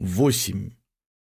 Восемь.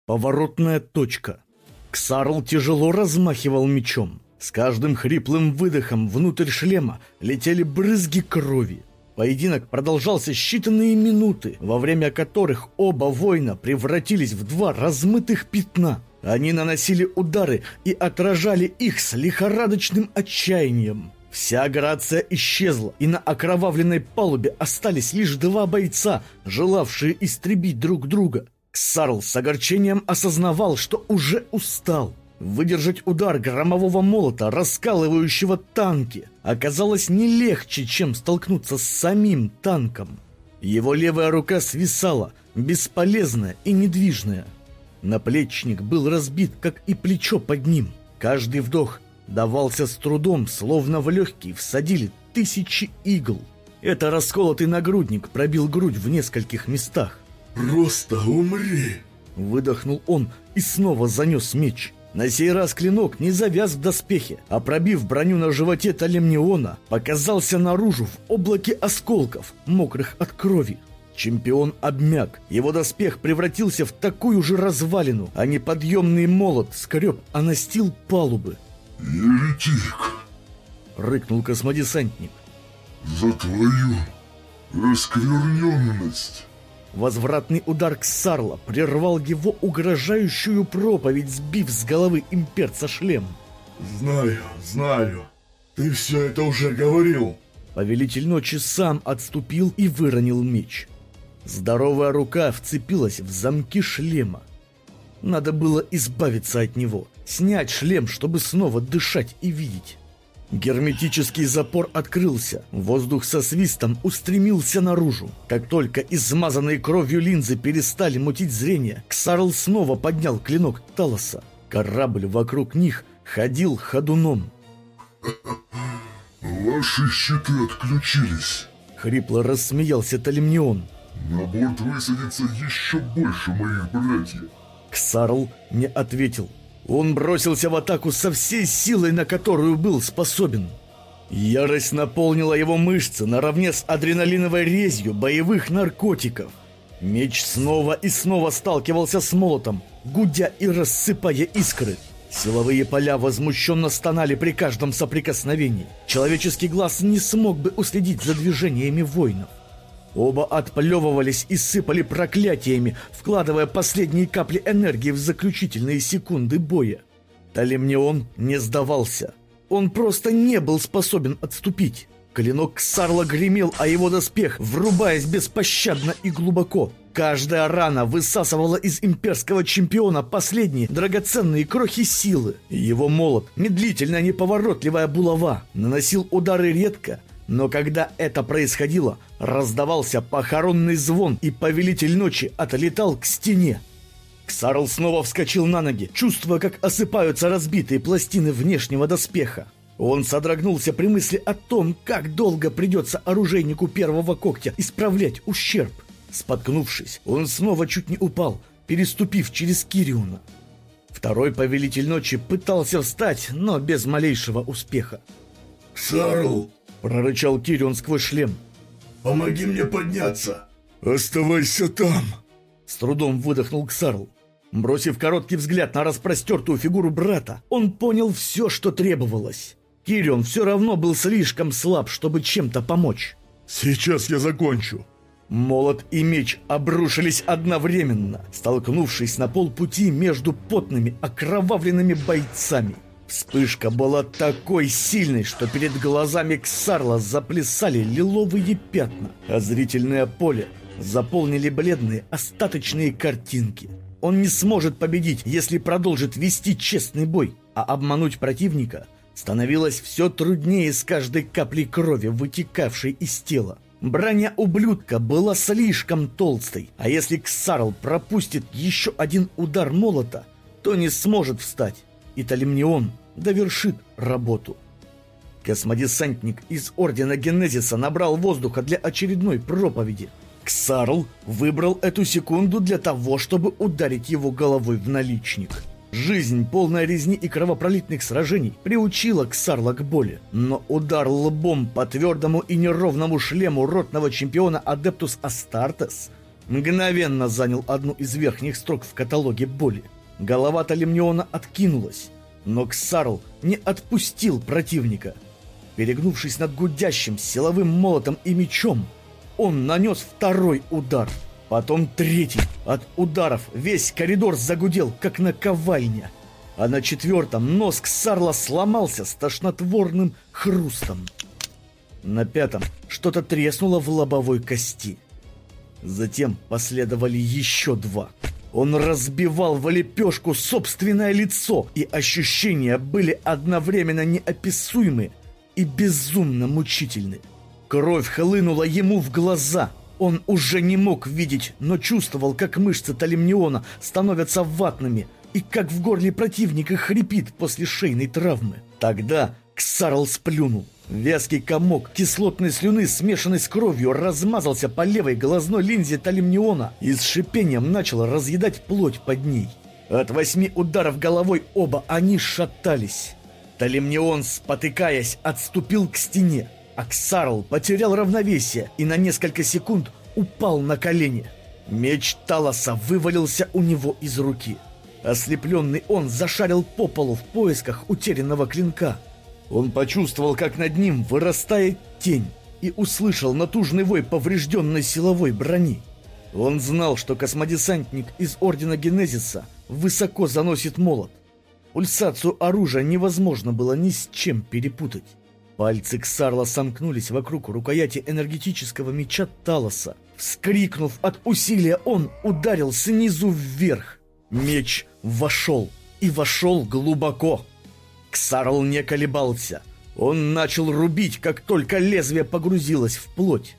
Поворотная точка. Ксарл тяжело размахивал мечом. С каждым хриплым выдохом внутрь шлема летели брызги крови. Поединок продолжался считанные минуты, во время которых оба воина превратились в два размытых пятна. Они наносили удары и отражали их с лихорадочным отчаянием. Вся грация исчезла, и на окровавленной палубе остались лишь два бойца, желавшие истребить друг друга. Ксарл с огорчением осознавал, что уже устал. Выдержать удар громового молота, раскалывающего танки, оказалось не легче, чем столкнуться с самим танком. Его левая рука свисала, бесполезная и недвижная. Наплечник был разбит, как и плечо под ним. Каждый вдох давался с трудом, словно в легкие всадили тысячи игл. Это расколотый нагрудник пробил грудь в нескольких местах. «Просто умри!» Выдохнул он и снова занес меч. На сей раз клинок не завяз в доспехе, а пробив броню на животе Талемниона, показался наружу в облаке осколков, мокрых от крови. Чемпион обмяк, его доспех превратился в такую же развалину, а неподъемный молот скреб а настил палубы. «Еретик!» — рыкнул космодесантник. «За твою оскверненность!» Возвратный удар Ксарла прервал его угрожающую проповедь, сбив с головы имперца шлем. «Знаю, знаю. Ты все это уже говорил». Повелитель ночи сам отступил и выронил меч. Здоровая рука вцепилась в замки шлема. Надо было избавиться от него, снять шлем, чтобы снова дышать и видеть. Герметический запор открылся, воздух со свистом устремился наружу. Как только измазанные кровью линзы перестали мутить зрение, Ксарл снова поднял клинок Талоса. Корабль вокруг них ходил ходуном. «Ваши щиты отключились». Хрипло рассмеялся Талимнион. «На борт высадится еще больше моих братьев». Ксарл не ответил. Он бросился в атаку со всей силой, на которую был способен. Ярость наполнила его мышцы наравне с адреналиновой резью боевых наркотиков. Меч снова и снова сталкивался с молотом, гудя и рассыпая искры. Силовые поля возмущенно стонали при каждом соприкосновении. Человеческий глаз не смог бы уследить за движениями воинов. Оба отплевывались и сыпали проклятиями, вкладывая последние капли энергии в заключительные секунды боя. Талемнион не сдавался. Он просто не был способен отступить. Клинок Сарла гремел, а его доспех, врубаясь беспощадно и глубоко. Каждая рана высасывала из имперского чемпиона последние драгоценные крохи силы. Его молот, медлительная неповоротливая булава, наносил удары редко, но когда это происходило, раздавался похоронный звон, и повелитель ночи отлетал к стене. Ксарл снова вскочил на ноги, чувствуя, как осыпаются разбитые пластины внешнего доспеха. Он содрогнулся при мысли о том, как долго придется оружейнику первого когтя исправлять ущерб. Споткнувшись, он снова чуть не упал, переступив через Кириуна. Второй повелитель ночи пытался встать, но без малейшего успеха. «Ксарл!» Прорычал Кирион сквозь шлем. «Помоги мне подняться!» «Оставайся там!» С трудом выдохнул Ксарл. Бросив короткий взгляд на распростертую фигуру брата, он понял все, что требовалось. Кирион все равно был слишком слаб, чтобы чем-то помочь. «Сейчас я закончу!» Молот и меч обрушились одновременно, столкнувшись на полпути между потными, окровавленными бойцами. Вспышка была такой сильной, что перед глазами Ксарла заплясали лиловые пятна, а зрительное поле заполнили бледные остаточные картинки. Он не сможет победить, если продолжит вести честный бой, а обмануть противника становилось все труднее с каждой каплей крови, вытекавшей из тела. Броня ублюдка была слишком толстой, а если Ксарл пропустит еще один удар молота, то не сможет встать. И Талимнион довершит работу. Космодесантник из Ордена Генезиса набрал воздуха для очередной проповеди. Ксарл выбрал эту секунду для того, чтобы ударить его головой в наличник. Жизнь, полная резни и кровопролитных сражений, приучила Ксарла к боли. Но удар лбом по твердому и неровному шлему ротного чемпиона Адептус Астартес мгновенно занял одну из верхних строк в каталоге боли. Голова Талимниона откинулась, но Ксарл не отпустил противника. Перегнувшись над гудящим силовым молотом и мечом, он нанес второй удар, потом третий. От ударов весь коридор загудел, как наковальня, а на четвертом нос Ксарла сломался с тошнотворным хрустом. На пятом что-то треснуло в лобовой кости. Затем последовали еще два. Он разбивал в лепешку собственное лицо, и ощущения были одновременно неописуемы и безумно мучительны. Кровь хлынула ему в глаза. Он уже не мог видеть, но чувствовал, как мышцы Талимниона становятся ватными и как в горле противника хрипит после шейной травмы. Тогда Ксарл сплюнул. Вязкий комок кислотной слюны, смешанной с кровью, размазался по левой глазной линзе талимниона и с шипением начал разъедать плоть под ней. От восьми ударов головой оба они шатались. Талимнион, спотыкаясь, отступил к стене. Аксарл потерял равновесие и на несколько секунд упал на колени. Меч Талоса вывалился у него из руки. Ослепленный он зашарил по полу в поисках утерянного клинка – он почувствовал, как над ним вырастает тень и услышал натужный вой поврежденной силовой брони. Он знал, что космодесантник из Ордена Генезиса высоко заносит молот. Пульсацию оружия невозможно было ни с чем перепутать. Пальцы Ксарла сомкнулись вокруг рукояти энергетического меча Талоса. Вскрикнув от усилия, он ударил снизу вверх. Меч вошел, и вошел глубоко. Ксарл не колебался. Он начал рубить, как только лезвие погрузилось в плоть.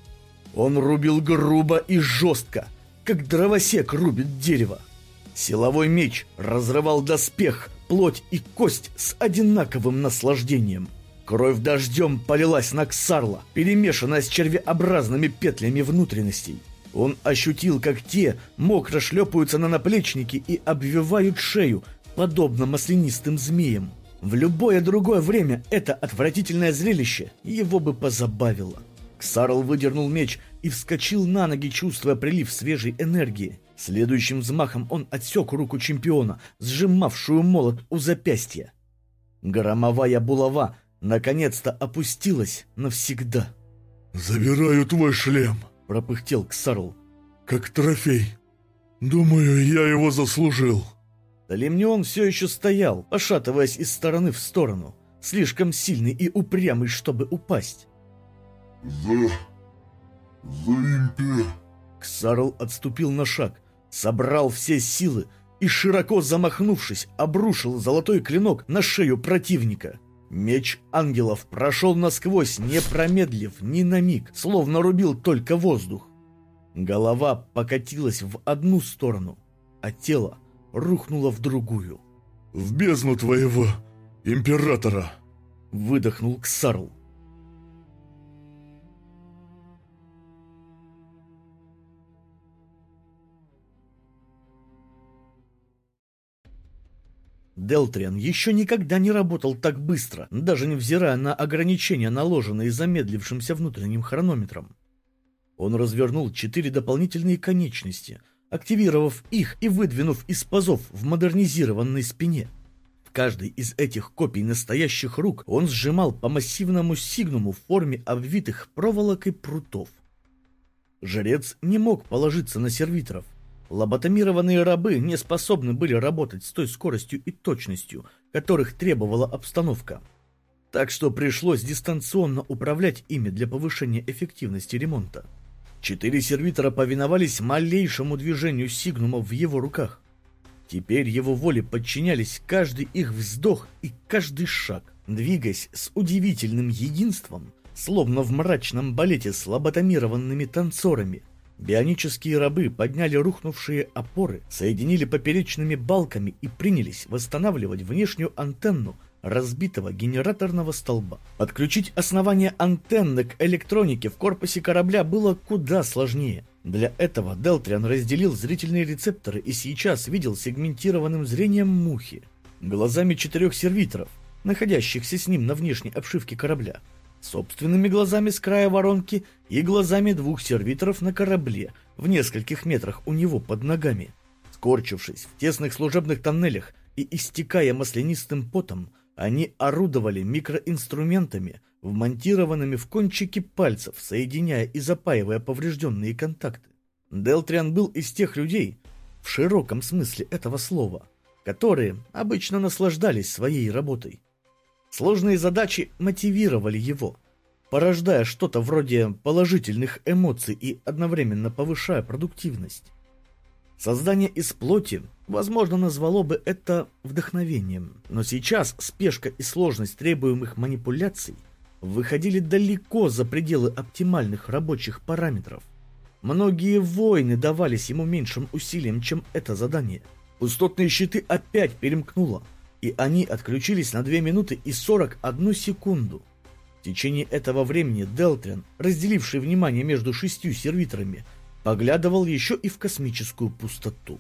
Он рубил грубо и жестко, как дровосек рубит дерево. Силовой меч разрывал доспех, плоть и кость с одинаковым наслаждением. Кровь дождем полилась на Ксарла, перемешанная с червеобразными петлями внутренностей. Он ощутил, как те мокро шлепаются на наплечники и обвивают шею, подобно маслянистым змеям. В любое другое время это отвратительное зрелище его бы позабавило. Ксарл выдернул меч и вскочил на ноги, чувствуя прилив свежей энергии. Следующим взмахом он отсек руку чемпиона, сжимавшую молот у запястья. Громовая булава наконец-то опустилась навсегда. «Забираю твой шлем», — пропыхтел Ксарл. «Как трофей. Думаю, я его заслужил». Талимнион все еще стоял, пошатываясь из стороны в сторону, слишком сильный и упрямый, чтобы упасть. «За... за импе...» Ксарл отступил на шаг, собрал все силы и, широко замахнувшись, обрушил золотой клинок на шею противника. Меч ангелов прошел насквозь, не промедлив ни на миг, словно рубил только воздух. Голова покатилась в одну сторону, а тело рухнула в другую. «В бездну твоего императора!» — выдохнул Ксарл. Делтриан еще никогда не работал так быстро, даже невзирая на ограничения, наложенные замедлившимся внутренним хронометром. Он развернул четыре дополнительные конечности — активировав их и выдвинув из пазов в модернизированной спине. В каждой из этих копий настоящих рук он сжимал по массивному сигнуму в форме обвитых проволокой прутов. Жрец не мог положиться на сервиторов. Лоботомированные рабы не способны были работать с той скоростью и точностью, которых требовала обстановка. Так что пришлось дистанционно управлять ими для повышения эффективности ремонта. Четыре сервитора повиновались малейшему движению сигнума в его руках. Теперь его воле подчинялись каждый их вздох и каждый шаг, двигаясь с удивительным единством, словно в мрачном балете с лоботомированными танцорами. Бионические рабы подняли рухнувшие опоры, соединили поперечными балками и принялись восстанавливать внешнюю антенну разбитого генераторного столба. Подключить основание антенны к электронике в корпусе корабля было куда сложнее. Для этого Делтриан разделил зрительные рецепторы и сейчас видел сегментированным зрением мухи, глазами четырех сервиторов, находящихся с ним на внешней обшивке корабля. собственными глазами с края воронки и глазами двух сервиторов на корабле в нескольких метрах у него под ногами. Скорчившись в тесных служебных тоннелях и истекая маслянистым потом, они орудовали микроинструментами, вмонтированными в кончики пальцев, соединяя и запаивая поврежденные контакты. Делтриан был из тех людей, в широком смысле этого слова, которые обычно наслаждались своей работой. Сложные задачи мотивировали его, порождая что-то вроде положительных эмоций и одновременно повышая продуктивность. Создание из плоти, возможно, назвало бы это вдохновением, но сейчас спешка и сложность требуемых манипуляций выходили далеко за пределы оптимальных рабочих параметров. Многие войны давались ему меньшим усилием, чем это задание. Пустотные щиты опять перемкнуло, и они отключились на 2 минуты и 41 секунду. В течение этого времени Делтрин, разделивший внимание между шестью сервиторами, поглядывал еще и в космическую пустоту.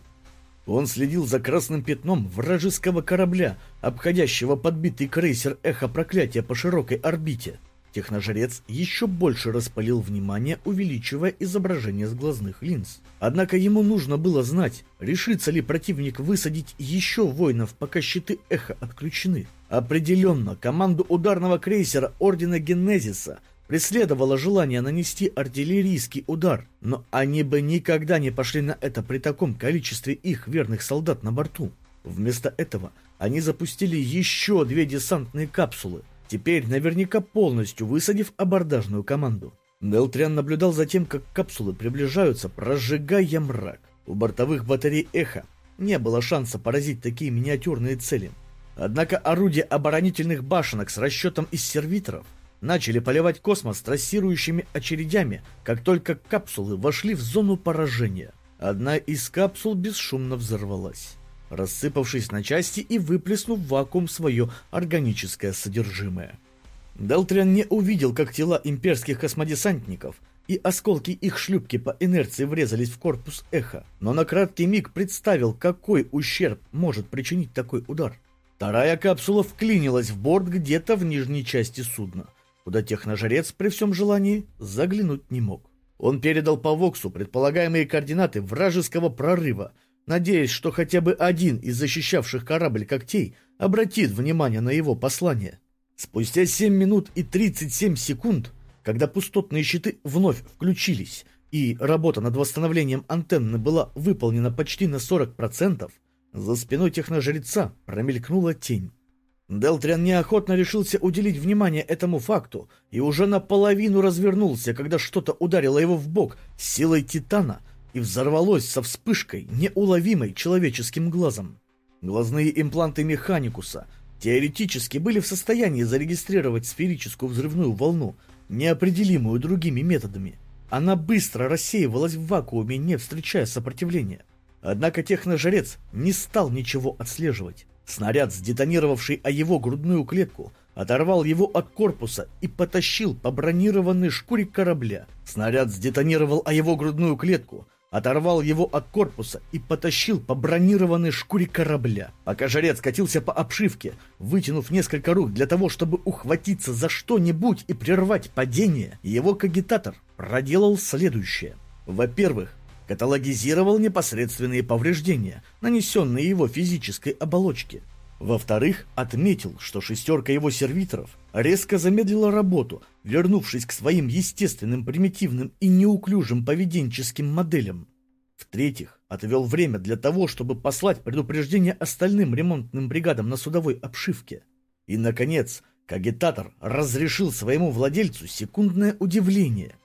Он следил за красным пятном вражеского корабля, обходящего подбитый крейсер «Эхо проклятия» по широкой орбите. Техножрец еще больше распалил внимание, увеличивая изображение с глазных линз. Однако ему нужно было знать, решится ли противник высадить еще воинов, пока щиты Эхо отключены. Определенно, команду ударного крейсера Ордена Генезиса – преследовало желание нанести артиллерийский удар, но они бы никогда не пошли на это при таком количестве их верных солдат на борту. Вместо этого они запустили еще две десантные капсулы, теперь наверняка полностью высадив абордажную команду. Нелтриан наблюдал за тем, как капсулы приближаются, прожигая мрак. У бортовых батарей «Эхо» не было шанса поразить такие миниатюрные цели. Однако орудия оборонительных башенок с расчетом из сервиторов – начали поливать космос трассирующими очередями, как только капсулы вошли в зону поражения. Одна из капсул бесшумно взорвалась, рассыпавшись на части и выплеснув в вакуум свое органическое содержимое. Делтриан не увидел, как тела имперских космодесантников и осколки их шлюпки по инерции врезались в корпус эхо, но на краткий миг представил, какой ущерб может причинить такой удар. Вторая капсула вклинилась в борт где-то в нижней части судна — куда техножрец при всем желании заглянуть не мог. Он передал по Воксу предполагаемые координаты вражеского прорыва, надеясь, что хотя бы один из защищавших корабль когтей обратит внимание на его послание. Спустя 7 минут и 37 секунд, когда пустотные щиты вновь включились, и работа над восстановлением антенны была выполнена почти на 40%, за спиной техножреца промелькнула тень. Делтриан неохотно решился уделить внимание этому факту и уже наполовину развернулся, когда что-то ударило его в бок силой титана и взорвалось со вспышкой, неуловимой человеческим глазом. Глазные импланты Механикуса теоретически были в состоянии зарегистрировать сферическую взрывную волну, неопределимую другими методами. Она быстро рассеивалась в вакууме, не встречая сопротивления. Однако техножрец не стал ничего отслеживать. Снаряд, сдетонировавший о его грудную клетку, оторвал его от корпуса и потащил по бронированной шкуре корабля. Снаряд сдетонировал о его грудную клетку, оторвал его от корпуса и потащил по бронированной шкуре корабля. Пока жарец катился по обшивке, вытянув несколько рук для того, чтобы ухватиться за что-нибудь и прервать падение, его кагитатор проделал следующее. Во-первых, каталогизировал непосредственные повреждения, нанесенные его физической оболочке. Во-вторых, отметил, что шестерка его сервиторов резко замедлила работу, вернувшись к своим естественным, примитивным и неуклюжим поведенческим моделям. В-третьих, отвел время для того, чтобы послать предупреждение остальным ремонтным бригадам на судовой обшивке. И, наконец, кагитатор разрешил своему владельцу секундное удивление.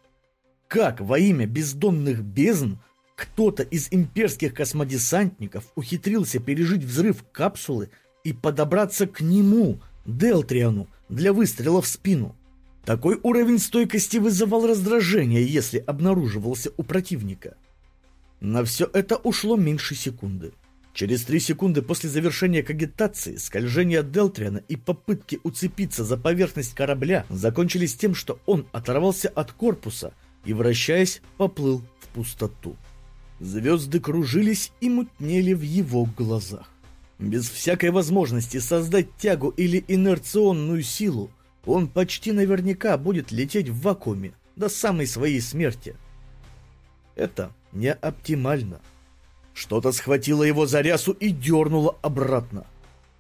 Как во имя бездонных бездн кто-то из имперских космодесантников ухитрился пережить взрыв капсулы и подобраться к нему, Делтриану, для выстрела в спину. Такой уровень стойкости вызывал раздражение, если обнаруживался у противника. На все это ушло меньше секунды. Через три секунды после завершения кагитации, скольжения Делтриана и попытки уцепиться за поверхность корабля закончились тем, что он оторвался от корпуса и, вращаясь, поплыл в пустоту. Звезды кружились и мутнели в его глазах. Без всякой возможности создать тягу или инерционную силу, он почти наверняка будет лететь в вакууме до самой своей смерти. Это не оптимально. Что-то схватило его за рясу и дернуло обратно.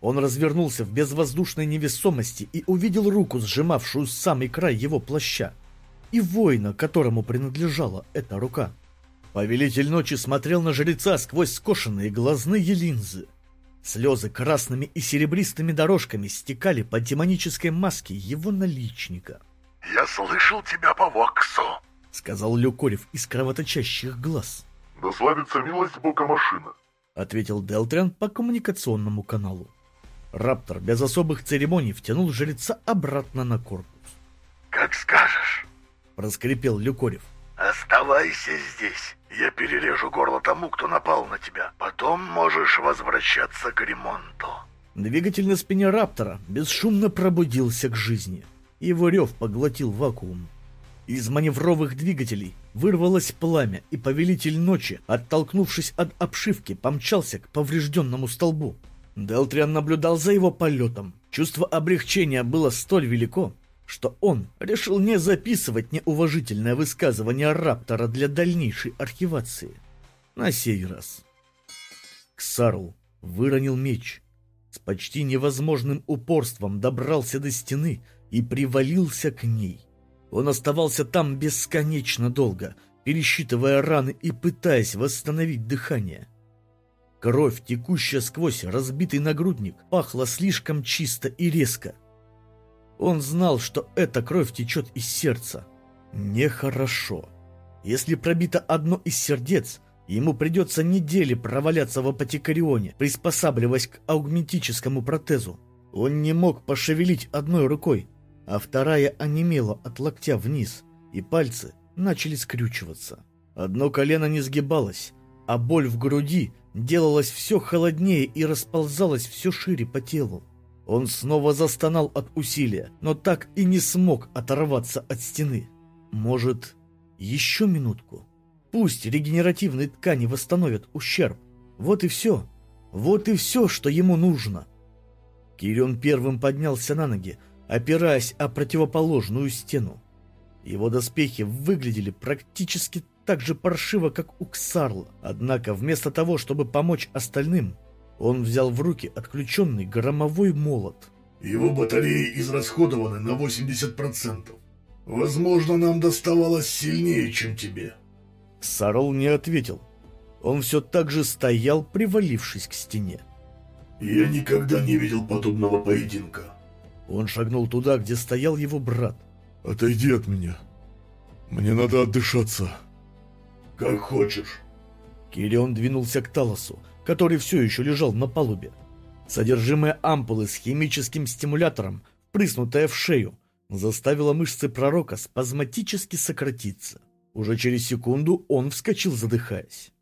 Он развернулся в безвоздушной невесомости и увидел руку, сжимавшую самый край его плаща, и воина, которому принадлежала эта рука. Повелитель ночи смотрел на жреца сквозь скошенные глазные линзы. Слезы красными и серебристыми дорожками стекали по демонической маске его наличника. «Я слышал тебя по Воксу», — сказал Люкорев из кровоточащих глаз. «Да славится милость Бога машина», — ответил Делтриан по коммуникационному каналу. Раптор без особых церемоний втянул жреца обратно на корпус. «Как скажешь», — проскрипел Люкорев. «Оставайся здесь. Я перережу горло тому, кто напал на тебя. Потом можешь возвращаться к ремонту». Двигатель на спине Раптора бесшумно пробудился к жизни. Его рев поглотил вакуум. Из маневровых двигателей вырвалось пламя, и повелитель ночи, оттолкнувшись от обшивки, помчался к поврежденному столбу. Делтриан наблюдал за его полетом. Чувство облегчения было столь велико, что он решил не записывать неуважительное высказывание Раптора для дальнейшей архивации. На сей раз. Ксарл выронил меч. С почти невозможным упорством добрался до стены и привалился к ней. Он оставался там бесконечно долго, пересчитывая раны и пытаясь восстановить дыхание. Кровь, текущая сквозь разбитый нагрудник, пахла слишком чисто и резко. Он знал, что эта кровь течет из сердца. Нехорошо. Если пробито одно из сердец, ему придется недели проваляться в апотекарионе, приспосабливаясь к аугментическому протезу. Он не мог пошевелить одной рукой, а вторая онемела от локтя вниз, и пальцы начали скрючиваться. Одно колено не сгибалось, а боль в груди делалась все холоднее и расползалась все шире по телу. Он снова застонал от усилия, но так и не смог оторваться от стены. Может, еще минутку? Пусть регенеративные ткани восстановят ущерб. Вот и все. Вот и все, что ему нужно. Кирион первым поднялся на ноги, опираясь о противоположную стену. Его доспехи выглядели практически так же паршиво, как у Ксарла. Однако вместо того, чтобы помочь остальным, он взял в руки отключенный громовой молот. «Его батареи израсходованы на 80%. Возможно, нам доставалось сильнее, чем тебе». Ксарл не ответил. Он все так же стоял, привалившись к стене. «Я никогда не видел подобного поединка». Он шагнул туда, где стоял его брат. «Отойди от меня. Мне надо отдышаться». «Как хочешь». Кирион двинулся к Талосу, который все еще лежал на палубе. Содержимое ампулы с химическим стимулятором, впрыснутое в шею, заставило мышцы пророка спазматически сократиться. Уже через секунду он вскочил, задыхаясь.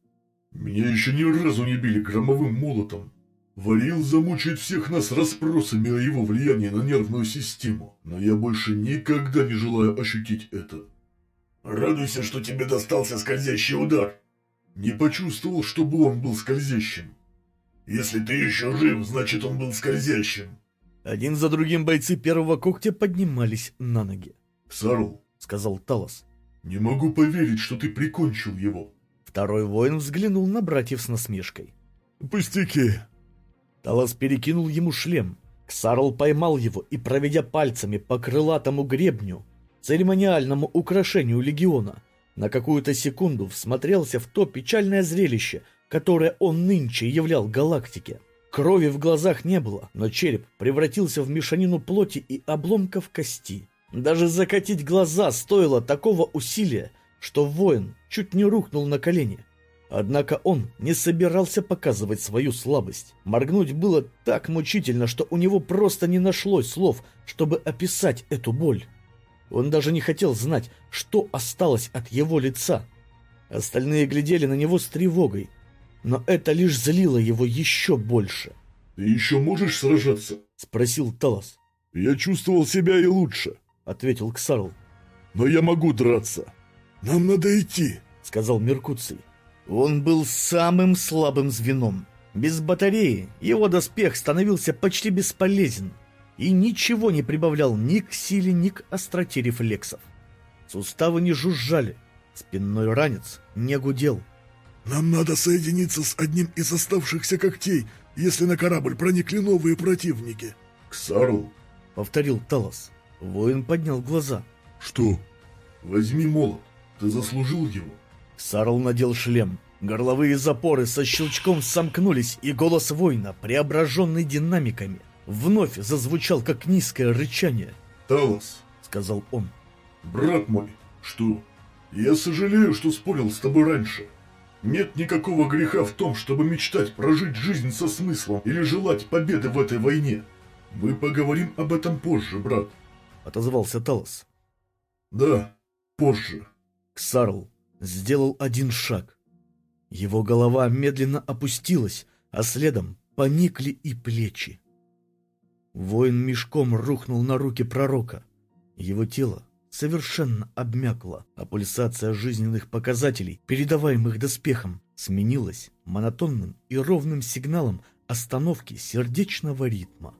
«Меня еще ни разу не били громовым молотом. Варил замучает всех нас расспросами о его влиянии на нервную систему, но я больше никогда не желаю ощутить это». Радуйся, что тебе достался скользящий удар. Не почувствовал, чтобы он был скользящим. Если ты еще жив, значит он был скользящим. Один за другим бойцы первого когтя поднимались на ноги. «Сарл», — сказал Талос, — «не могу поверить, что ты прикончил его». Второй воин взглянул на братьев с насмешкой. «Пустяки». Талос перекинул ему шлем. Ксарл поймал его и, проведя пальцами по крылатому гребню, церемониальному украшению легиона, на какую-то секунду всмотрелся в то печальное зрелище, которое он нынче являл галактике. Крови в глазах не было, но череп превратился в мешанину плоти и обломков кости. Даже закатить глаза стоило такого усилия, что воин чуть не рухнул на колени. Однако он не собирался показывать свою слабость. Моргнуть было так мучительно, что у него просто не нашлось слов, чтобы описать эту боль. Он даже не хотел знать, что осталось от его лица. Остальные глядели на него с тревогой, но это лишь злило его еще больше. «Ты еще можешь сражаться?» — спросил Талос. «Я чувствовал себя и лучше», — ответил Ксарл. «Но я могу драться. Нам надо идти», — сказал Меркуций. Он был самым слабым звеном. Без батареи его доспех становился почти бесполезен. И ничего не прибавлял ни к силе, ни к остроте рефлексов. Суставы не жужжали, спинной ранец не гудел. «Нам надо соединиться с одним из оставшихся когтей, если на корабль проникли новые противники». «Ксарл», — повторил Талос. Воин поднял глаза. «Что?» «Возьми молот, ты заслужил его». Ксарл надел шлем. Горловые запоры со щелчком сомкнулись, и голос воина, преображенный динамиками, вновь зазвучал как низкое рычание. «Талос», — сказал он. «Брат мой, что? Я сожалею, что спорил с тобой раньше. Нет никакого греха в том, чтобы мечтать прожить жизнь со смыслом или желать победы в этой войне. Мы поговорим об этом позже, брат», — отозвался Талос. «Да, позже». Ксарл сделал один шаг. Его голова медленно опустилась, а следом поникли и плечи. Воин мешком рухнул на руки пророка. Его тело совершенно обмякло, а пульсация жизненных показателей, передаваемых доспехом, сменилась монотонным и ровным сигналом остановки сердечного ритма.